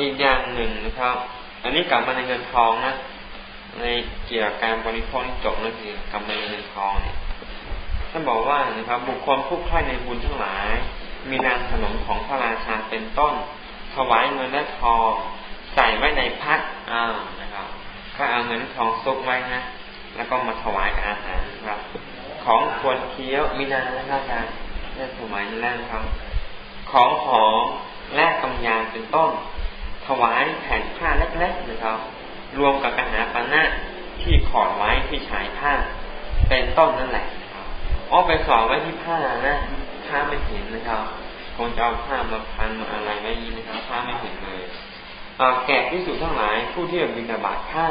อีกอย่างหนึ่งนะครับ อันนี้กลับมาในเงินทองนะในเกี่ยวกับการบริโภคจบแล้วคือกลับมาในเงินทองเนี่ยท่านบอกว่านะครับ บุคคลผู้ใคร่ในบุญทั้งหลาย มีนางขนมของพระราชาเป็นต้น ถวายเงินและทองใส่ไว้ในพัดอ่านะครับก็เอาเงินทองซุกไว้นะแล้วก็มาถวายกับอาหารครับ ของควรเคี้ยวมีนานนะครับอาจารย์นี่สมัยนี้แล้วครับ ของหอมแลกกำยานเป็นต้น ถวายแผ่นผ้าเล็กๆนะครับ รวมกับกระหาปณะที่ขอดไว้ที่ชายผ้า เป็นต้นนั่นแหละครับอ๋อไปสอนไว้ที่ผ้านะผ้าไม่เห็นนะครับคงจะเอาผ้ามาพันมาอะไรไว้นี้นะครับผ้าไม่เห็นเลยแกะที่สุดทั้งหลายผู้ที่บินาบาตผ้า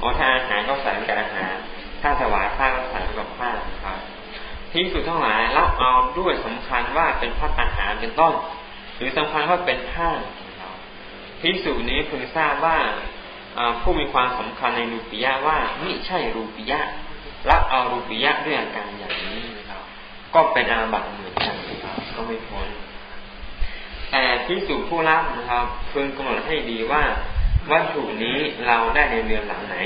อ๋อถ้าอาหารก็ใส่กับอาหารถ้าถวายผ้าก็ใส่กับผ้านะครับที่สุดทั้งหลายรับเอาด้วยสำคัญว่าเป็นผ้าอาหารเป็นต้น หรือสำคัญว่าเป็นผ้า พิสูจนี้พึงทราบว่าผู้มีความสำคัญในรูปิยะว่าไม่ใช่รูปิยะรับเอารูปิยะด้วยอาการอย่างนี้นะครับก็เป็นอาบัติเหมือนกันนะครับก็ไม่พ้นแต่พิสูจผู้รับนะครับพึงกำหนดให้ดีว่าวัตถุนี้เราได้ในเรือนหลังไหน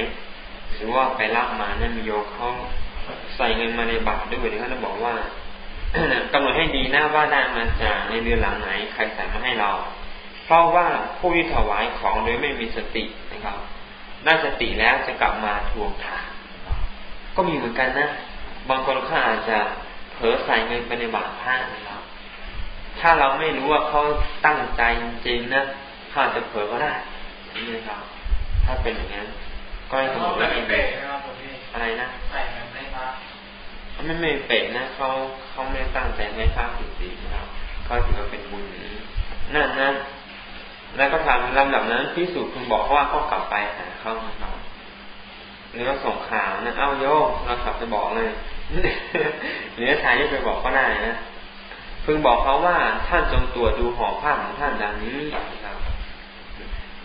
หรือว่าไปรับมานั่นมีโยเขาใส่เงินมาในบัตรด้วยเขาจะบอกว่ากำหนดให้ดีนะว่าได้มาจากในเรือนหลังไหน ใครใส่มาให้เรา เพราะว่าผู้ที่ถวายของโดยไม่มีสตินะครับได้สติแล้วจะกลับมาทวงถามก็มีเหมือนกันนะ บางคนเขาอาจจะเผลอใส่เงินไปในบาตรผ้านะครับ ถ้าเราไม่รู้ว่าเขาตั้งใจจริงๆนะเขาอาจจะเผลอก็ได้นี่นะครับ ถ้าเป็นอย่างนั้นก็ให้สมมติว่าอะไรนะใส่เงินไม่พระไม่ไม่เป็ดนะเขาเขาไม่ตั้งใจให้พระจริงๆนะครับเขาถือว่าเป็นบุญนี้นั่นนะ แล้วก็ทำลำดับนั้นพิสูจน์คุณบอกว่าก็กลับไปหาเขาครับหรือว่าส่งข่าวนะเอ้าโยมเรากลับไปบอกเลยหรือชายไปบอกก็ได้นะพึงบอกเขาว่าท่านจงตรวจดูห่อผ้าของท่านดังนี้ครับ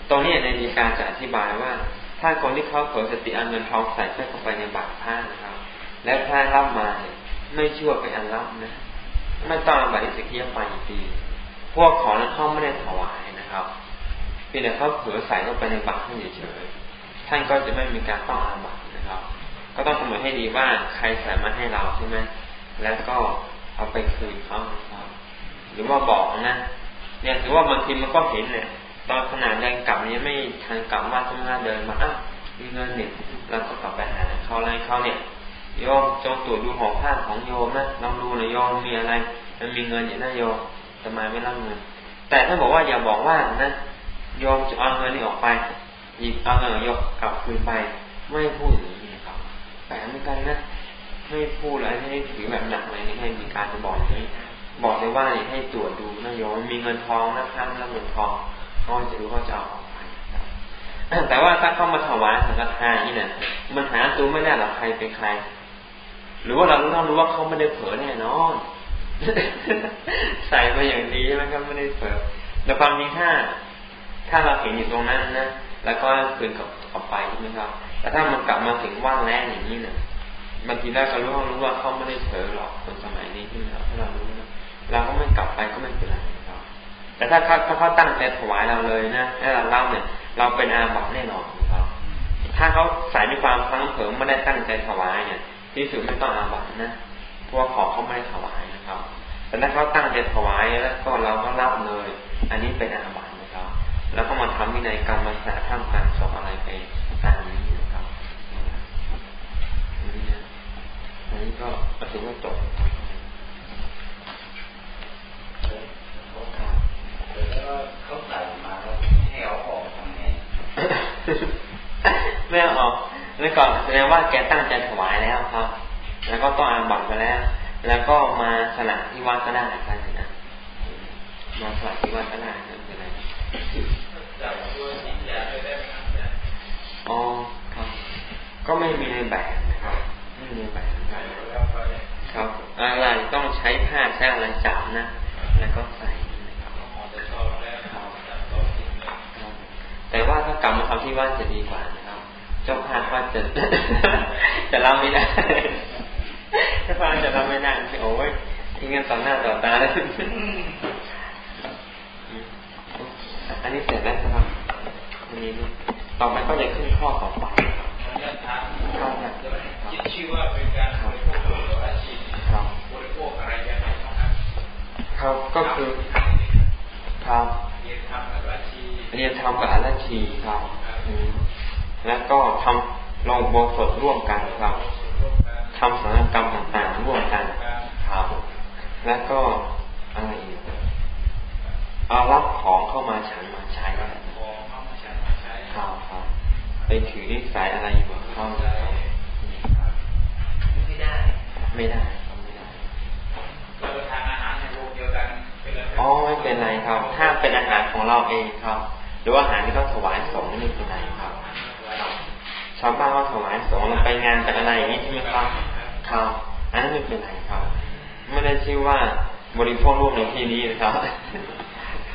ตรงนี้ในดีการจะอธิบายว่า ถ้าคนที่เขาเผลอสติอันเงินทองใส่เข้าไปในบาตรผ้านะครับ แล้วผ้ารับมาเนี่ยไม่ชั่วไปอันรับนะ ไม่ต้องอาบัติสกียไปดี พวกของนั้นเขาไม่ได้ถวายนะครับเพียงแต่เขาเผลอใส่เข้าไปในบาตรท่านเฉยๆท่านก็จะไม่มีการต้องอาบัตนะครับ ก็ต้องกำหนดให้ดีว่าใครใส่มาให้เราใช่ไหมแล้วก็เอาไปคืนเขาครับ หรือว่าบอกนะ เนี่ยถือว่าบางทีมันก็เห็นเนี่ยตอนขนาดแรงกลับนี้ไม่ทันกลับมาทำงานเดินมาอะมีเงินเนี่ยเราก็กลับไปหาเขาอะไรเขาเนี่ยโยมจงตรวจดูห่อผ้าของโยมนะลองดูน่อยโยมมีอะไร มันมีเงินอย่างนั้นโยม ทำไมไม่รับเงิน แต่ถ้าบอกว่าอย่าบอกว่านะโยมจะเอาเงินนี้ออกไปหยิบเอาเงินยกกลับคืนไป ไม่พูดอย่างนี้ครับแต่เหมือนกันนะไม่พูดอะไรให้ถือแบบหนักเลยนี่ให้มีการจะบอกนี้บอกเลยว่าให้ตรวจดูนะโยมมีเงินทองนะครับแล้วเงินทองเขาจะรู้ว่าจะเอาออกไปแต่ว่าถ้าเข้ามาถวายสังฆทานนี่เนี่ยมันหาตัวไม่ได้หรอกใครเป็นใคร หรือว่าเราต้องรู้ว่าเขาไม่ได้เผลอแน่นอน ใส่มาอย่างดีใช่ไหมครับไม่ได้เผลอแต่ความจริงถ้า ถ้าเราเห็นอยู่ตรงนั้นนะแล้วก็คืนกลับออกไปใช่ไหมครับแต่ถ้ามันกลับมาถึงว่างแรงอย่างนี้เนี่ยบางทีได้ก็รู้เขารู้ว่าเขาไม่ได้เผลอหรอกคนสมัยนี้ที่เราถ้าเรารู้นะเราก็ไม่กลับไปก็ไม่เป็นไรครับแต่ถ้าเขาถ้าเขาตั้งใจถวายเราเลยนะให้เราเล่าเนี่ย เราเป็นอาบัติแน่นอนครับ ถ้าเขาใส่ในความพังเผลอไม่ได้ตั้งใจถวายเนี่ย ที่สุดไม่ต้องอาบัตินะ เพราะขอเขาไม่ได้ถวายนะครับแต่ถ้าเขาตั้งใจถวายแล้วก็เราก็รับเลย อันนี้เป็นอาบัตินะครับ แล้วก็มาทำวินัยกรรมมาสาท่ามกลางศพอะไรไปตามนี้นะครับอันนี้ก็ถือว่าจบเขาใส่มาแล้วให้เอาออกทำไงไม่ออกแล้วก่อนแสดงว่าแกตั้งใจถวายแล้วครับ แล้วก็ต้องอาบัตไปแล้ว แล้วก็มาสละที่วัดก็ได้ครับนะมาสละที่วัดก็ได้นั่นคืออะไรอ๋อครับ ก็ไม่มีในแบบนะครับไม่มีในแบบครับอะไรต้องใช้ผ้าใช้อะไรจับนะ แล้วก็ใส่แต่ว่าถ้ากลับมาทำที่บ้านจะดีกว่านะครับ เจ้าภาพว่าจะจะรับไม่ได้ เจ้าภาพจะรับไม่ได้โอ้ยทิ้งกันต่อหน้าต่อตาเลยอันนี้เสร็จแล้วครับอันนี้ต่อไปก็จะขึ้นข้อต่อไปครับคิดชื่อว่าเป็นการบริโภคหรือว่าชีครับริโภคอะไรยังไงครับครับก็คือครับเรียนทำกับอาชีเรียนทำกับอาชีครับแล้วก็ทำลงโบสถร่วมกันครับ ทำสังกรรมต่างๆร่วมกันครับแล้วก็อะไรอีกเอารับของเข้ามาฉันมาใช้ครับครับไปถือนิสัยอะไรอยู่เข้าไม่ได้ ไม่ได้ไม่ได้เราทานอาหารในวงเดียวกันอ๋อไม่เป็นไรครับ ถ้าเป็นอาหารของเราเองครับ หรือว่าอาหารที่เขาถวายสงฆ์ไม่เป็นไรครับชาวบ้านเขาถวายสงฆ์เราไปงานแต่อะไรอย่างนี้ใช่ไหมครับ ครับอันนั้นไม่เป็นไรครับ ไม่ได้ชื่อว่าบริโภคร่วมในที่นี้นะครับ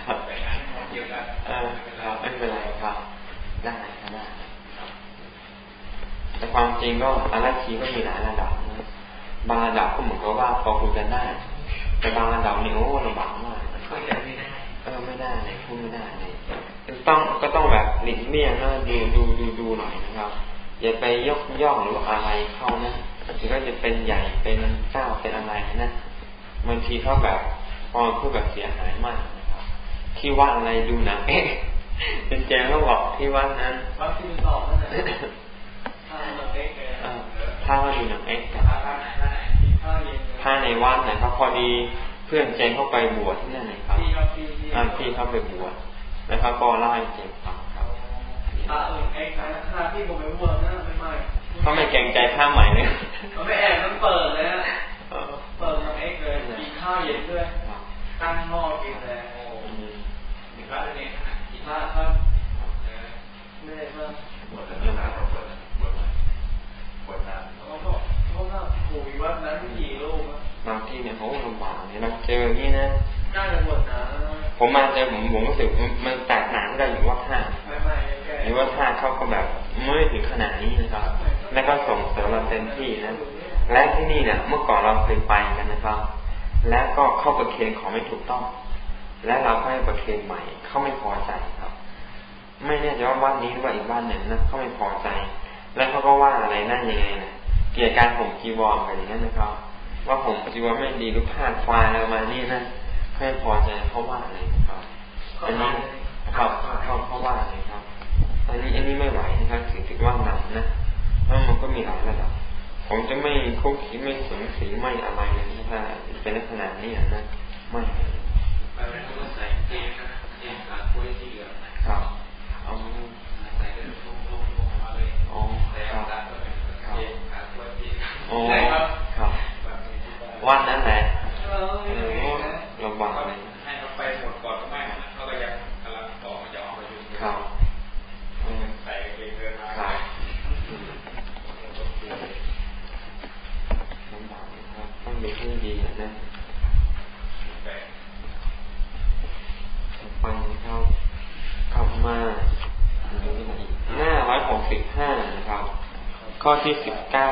ครับเออครับไม่เป็นไรครับได้ครับได้แต่ความจริงก็อาราชีก็มีหลายระดับนะบางระดับก็เหมือนกับว่าพอคุยกันได้ แต่บางระดับนี่โอ้ลำบากมากคุยกันไม่ได้เออไม่ได้เลยพูดไม่ได้เลยต้องก็ต้องแบบหลีกเลี่ยงนะดูดูดูดูหน่อยนะครับอย่าไปยกย่องหรืออะไรเขานะ ถึงก็จะเป็นใหญ่เป็นเจ้าเป็นอะไรนะบางทีเขาแบบพอพูดแบบเสียหายมากนะครับที่ว่าอะไรดูหนังเอ๊ะเป็นแจงก็บอกที่ว่านั้นบางทีบอกนะถ้าว่าดูหนังเอ็กซ์ถ้าในวัดนะครับพอดีเพื่อนเจนเข้าไปบวชที่นั่นนะครับพี่เข้าไปบวชแล้วเขาก็เล่าให้เจนฟังครับถ้าเออเอ็กซ์นะถ้าพี่ผมไปบวชนะไม่ไม่เขาไม่เกรงใจผ้าใหม่เลย มันไม่แอบมันเปิดเลยนะเปิดหนังเอ็กซ์เลยกินข้าวเย็นด้วย ตั้งหม้อกินเลยโอ้มีพระเนี่ยกินพระครับไม่ได้เพิ่มบวชแล้วบวชบวชบวชนานเขาก็เขาก็คุยว่านั้นกี่ลูกบางทีเนี่ยเขาลำบากเนี่ยเราเจออย่างนี้นะน่าจะบวชนะผมมาเจอผมผมรู้สึกมันแตกต่างกันอยู่ว่าท่าหรือว่าท่าเขาก็แบบไม่ถึงขนาดนี้นะครับ แล้วก็ส่งเสริมเราเต็มที่นะ และที่นี่เนี่ยเมื่อก่อนเราเคยไปกันนะครับ แล้วก็เข้าประเคนของไม่ถูกต้อง และเราก็ให้ประเคนใหม่ เขาไม่พอใจครับ ไม่แน่ใจว่าบ้านนี้หรือว่าอีกบ้านหนึ่งนะเขาไม่พอใจ แล้วเขาก็ว่าอะไรนั่นยังไงนะเกี่ยวกับการผมจีวรกันอย่างนั้นนะครับ ว่าผมจีวรไม่ดีหรือผ้าควายอะไรมานี่นะไม่พอใจเขาว่าอะไรครับอันนี้เขาเขาเขาว่าอะไรครับอันนี้อันนี้ไม่ไหวนะครับถือถือว่าหนักนะ แล้วมันก็มีหลายระดับผมจะไม่คุกคีไม่สงสีไม่อะไรเลยถ้าเป็นลักษณะนี้นะไม่ไปเป็นผู้ใส่เกงนะเกงขาคุยที่เหลือครับเอาใส่เป็นลงลงลงมาเลยอ๋อครับเกงขาคุยที่อ๋อครับ วันนั้นแหละลำบากเลยให้เขาไปหมดก่อนก็ไม่เขาก็ยังกำลังต่อมาจะออกมาอยู่ครับใส่เกงเดินมา ต้องมีที่ดีนะฟังเขาขับมาหน้าร้อยหกสิบห้านะครับ ข้อที่สิบเก้า